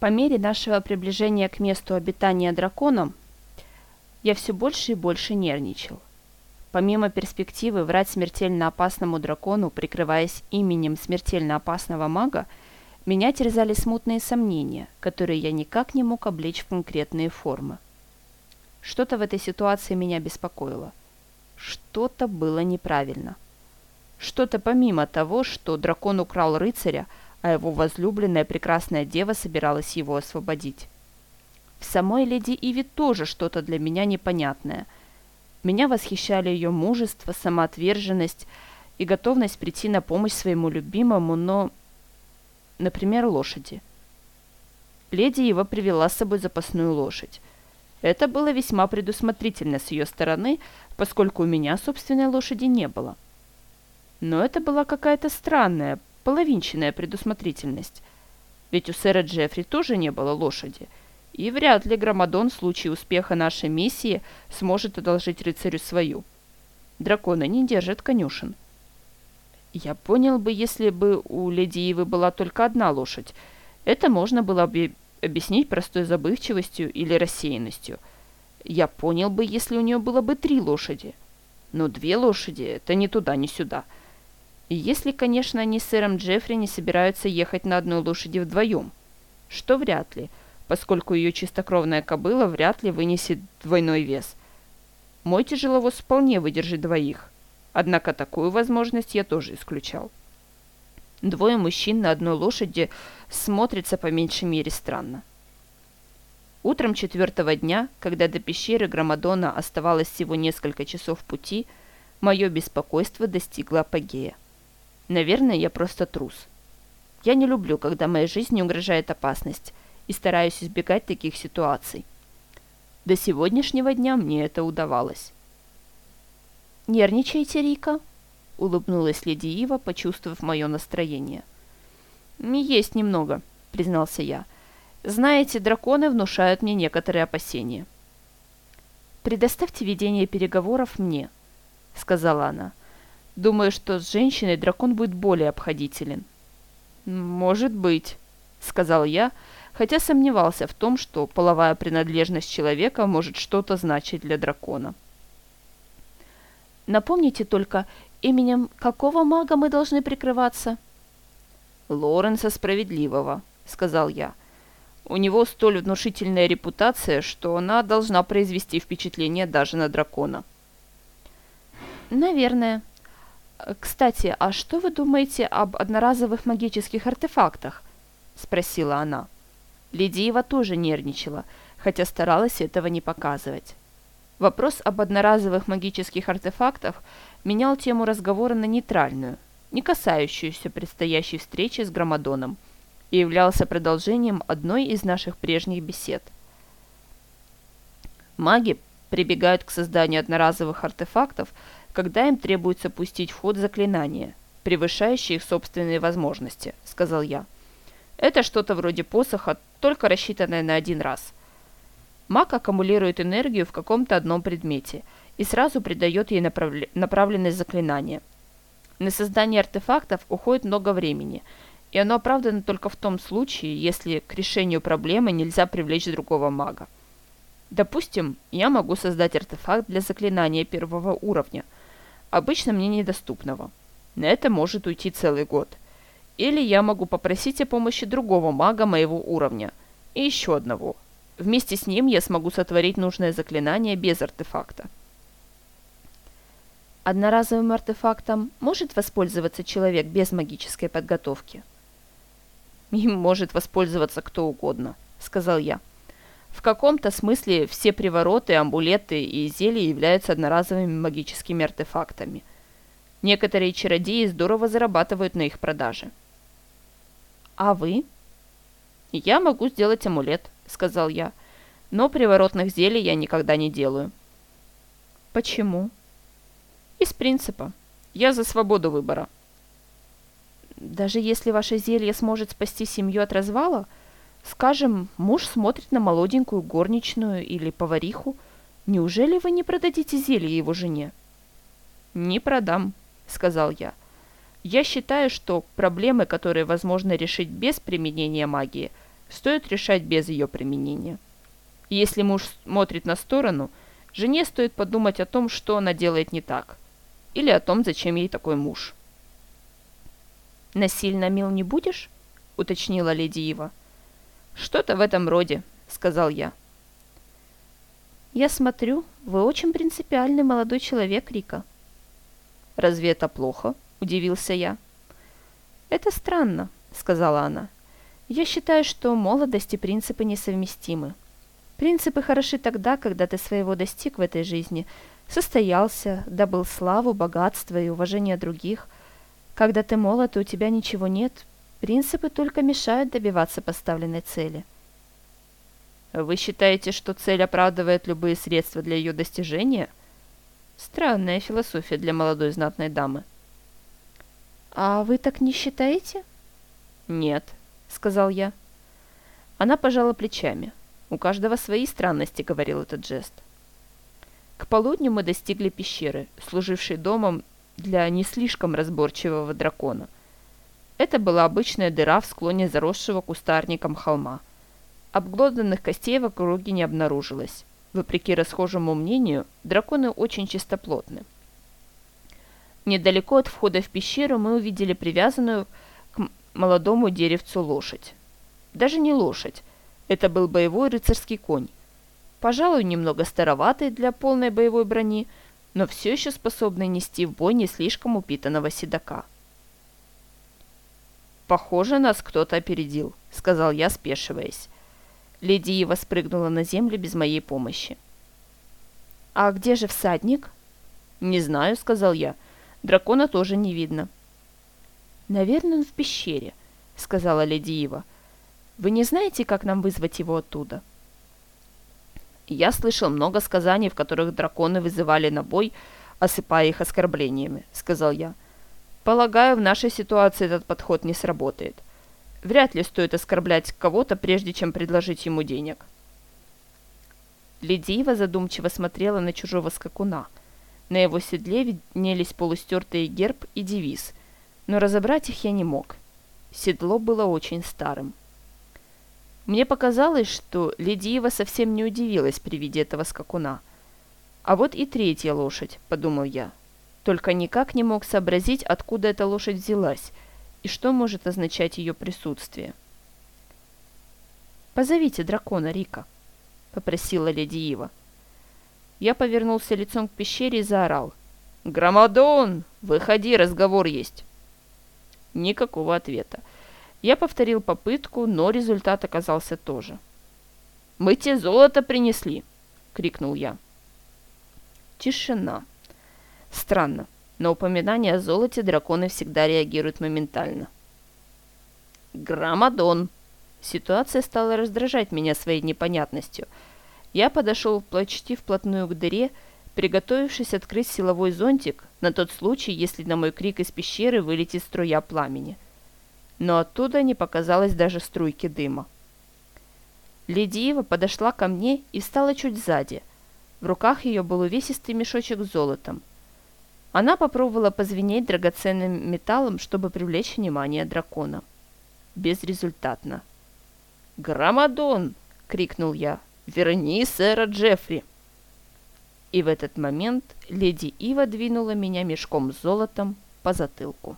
По мере нашего приближения к месту обитания драконом, я все больше и больше нервничал. Помимо перспективы врать смертельно опасному дракону, прикрываясь именем смертельно опасного мага, меня терзали смутные сомнения, которые я никак не мог облечь в конкретные формы. Что-то в этой ситуации меня беспокоило. Что-то было неправильно. Что-то помимо того, что дракон украл рыцаря, а его возлюбленная прекрасная дева собиралась его освободить. В самой леди Иви тоже что-то для меня непонятное. Меня восхищали ее мужество, самоотверженность и готовность прийти на помощь своему любимому, но... Например, лошади. Леди Ива привела с собой запасную лошадь. Это было весьма предусмотрительно с ее стороны, поскольку у меня собственной лошади не было. Но это была какая-то странная, половинчатая предусмотрительность. Ведь у сэра Джеффри тоже не было лошади, и вряд ли Громадон в случае успеха нашей миссии сможет одолжить рыцарю свою. Драконы не держат конюшен. Я понял бы, если бы у леди Ивы была только одна лошадь. Это можно было бы объяснить простой забывчивостью или рассеянностью. Я понял бы, если у нее было бы три лошади. Но две лошади – это ни туда, ни сюда – если, конечно, они с сэром Джеффри не собираются ехать на одной лошади вдвоем. Что вряд ли, поскольку ее чистокровная кобыла вряд ли вынесет двойной вес. Мой тяжеловоз вполне выдержит двоих. Однако такую возможность я тоже исключал. Двое мужчин на одной лошади смотрится по меньшей мере странно. Утром четвертого дня, когда до пещеры Громадона оставалось всего несколько часов пути, мое беспокойство достигло апогея. Наверное, я просто трус. Я не люблю, когда моей жизни угрожает опасность, и стараюсь избегать таких ситуаций. До сегодняшнего дня мне это удавалось. «Нервничаете, Рика?» — улыбнулась леди Ива, почувствовав мое настроение. «Есть немного», — признался я. «Знаете, драконы внушают мне некоторые опасения». «Предоставьте ведение переговоров мне», — сказала она. Думаю, что с женщиной дракон будет более обходителен. «Может быть», — сказал я, хотя сомневался в том, что половая принадлежность человека может что-то значить для дракона. «Напомните только, именем какого мага мы должны прикрываться?» «Лоренса Справедливого», — сказал я. «У него столь внушительная репутация, что она должна произвести впечатление даже на дракона». «Наверное», «Кстати, а что вы думаете об одноразовых магических артефактах?» – спросила она. Лидиева тоже нервничала, хотя старалась этого не показывать. Вопрос об одноразовых магических артефактах менял тему разговора на нейтральную, не касающуюся предстоящей встречи с Громадоном, и являлся продолжением одной из наших прежних бесед. Маги прибегают к созданию одноразовых артефактов – когда им требуется пустить в ход заклинания, превышающие их собственные возможности», — сказал я. «Это что-то вроде посоха, только рассчитанное на один раз». Маг аккумулирует энергию в каком-то одном предмете и сразу придает ей направля... направленность заклинания. На создание артефактов уходит много времени, и оно оправдано только в том случае, если к решению проблемы нельзя привлечь другого мага. Допустим, я могу создать артефакт для заклинания первого уровня – обычно мне недоступного. На это может уйти целый год. Или я могу попросить о помощи другого мага моего уровня. И еще одного. Вместе с ним я смогу сотворить нужное заклинание без артефакта. Одноразовым артефактом может воспользоваться человек без магической подготовки? Им может воспользоваться кто угодно, сказал я. В каком-то смысле все привороты, амулеты и зелья являются одноразовыми магическими артефактами. Некоторые чародеи здорово зарабатывают на их продаже. «А вы?» «Я могу сделать амулет», — сказал я. «Но приворотных зелий я никогда не делаю». «Почему?» «Из принципа. Я за свободу выбора». «Даже если ваше зелье сможет спасти семью от развала?» Скажем, муж смотрит на молоденькую горничную или повариху. Неужели вы не продадите зелье его жене? Не продам, сказал я. Я считаю, что проблемы, которые возможно решить без применения магии, стоит решать без ее применения. Если муж смотрит на сторону, жене стоит подумать о том, что она делает не так, или о том, зачем ей такой муж. «Насильно мил не будешь?» — уточнила леди Ива. «Что-то в этом роде», — сказал я. «Я смотрю, вы очень принципиальный молодой человек, Рика». «Разве это плохо?» – удивился я. «Это странно», – сказала она. «Я считаю, что молодость и принципы несовместимы. Принципы хороши тогда, когда ты своего достиг в этой жизни, состоялся, добыл славу, богатство и уважение других. Когда ты молод и у тебя ничего нет, принципы только мешают добиваться поставленной цели». Вы считаете, что цель оправдывает любые средства для ее достижения? Странная философия для молодой знатной дамы. А вы так не считаете? Нет, сказал я. Она пожала плечами. У каждого свои странности, говорил этот жест. К полудню мы достигли пещеры, служившей домом для не слишком разборчивого дракона. Это была обычная дыра в склоне заросшего кустарником холма – Обглоданных костей в округе не обнаружилось. Вопреки расхожему мнению, драконы очень чистоплотны. Недалеко от входа в пещеру мы увидели привязанную к молодому деревцу лошадь. Даже не лошадь, это был боевой рыцарский конь. Пожалуй, немного староватый для полной боевой брони, но все еще способный нести в бой не слишком упитанного седока. «Похоже, нас кто-то опередил», — сказал я, спешиваясь. Леди Ива спрыгнула на землю без моей помощи. «А где же всадник?» «Не знаю», — сказал я. «Дракона тоже не видно». «Наверное, он в пещере», — сказала леди Ива. «Вы не знаете, как нам вызвать его оттуда?» Я слышал много сказаний, в которых драконы вызывали на бой, осыпая их оскорблениями, — сказал я. Полагаю, в нашей ситуации этот подход не сработает. Вряд ли стоит оскорблять кого-то, прежде чем предложить ему денег. Лидиева задумчиво смотрела на чужого скакуна. На его седле виднелись полустертые герб и девиз, но разобрать их я не мог. Седло было очень старым. Мне показалось, что Лидиева совсем не удивилась при виде этого скакуна. А вот и третья лошадь, подумал я. Только никак не мог сообразить, откуда эта лошадь взялась – и что может означать ее присутствие. «Позовите дракона, Рика», — попросила леди Ива. Я повернулся лицом к пещере и заорал. «Громадон! Выходи, разговор есть!» Никакого ответа. Я повторил попытку, но результат оказался тоже. «Мы тебе золото принесли!» — крикнул я. Тишина. Странно. На упоминание о золоте драконы всегда реагируют моментально. Громадон. Ситуация стала раздражать меня своей непонятностью. Я подошел почти вплотную к дыре, приготовившись открыть силовой зонтик на тот случай, если на мой крик из пещеры вылетит струя пламени. Но оттуда не показалось даже струйки дыма. Ледиева подошла ко мне и встала чуть сзади. В руках ее был увесистый мешочек с золотом. Она попробовала позвенеть драгоценным металлом, чтобы привлечь внимание дракона. Безрезультатно. «Громадон!» — крикнул я. «Верни сэра Джеффри!» И в этот момент леди Ива двинула меня мешком с золотом по затылку.